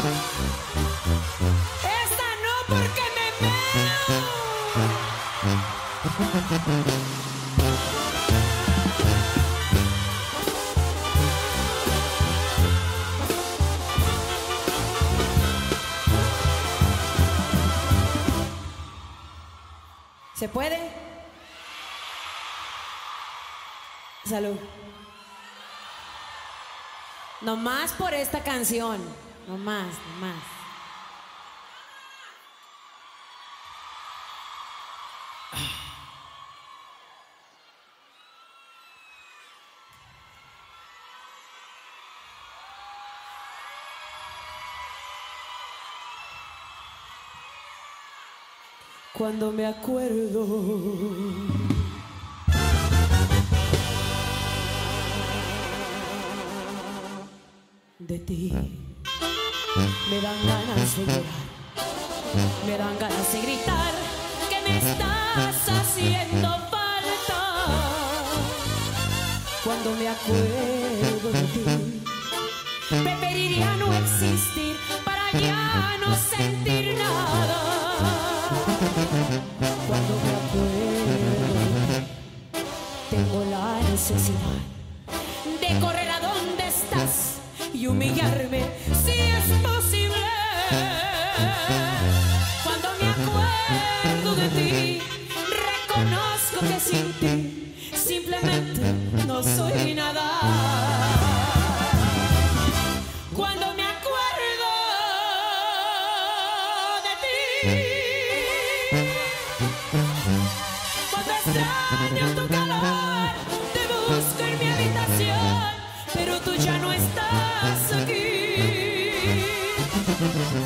Esta no porque me meo. ¿Se puede? Salud. Nomás por esta canción. No más, no más. Cuando me acuerdo de ti, me dan ganas de llorar, me dan ganas de gritar que me estás haciendo falta. Cuando me acuerdo de ti, preferiría no existir para ya no sentir nada. Cuando me acuerdo, tengo la necesidad de correr a donde estás y humillarme si es posible. Cuando me acuerdo de ti, reconozco que sin ti simplemente no soy nada. Cuando me acuerdo de ti, cuando extraño tu calor, te busco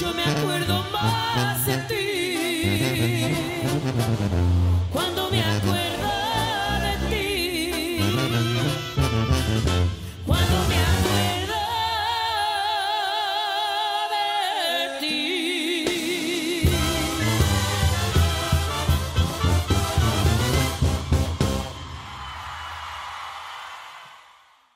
yo me acuerdo más de ti. Cuando me acuerdo.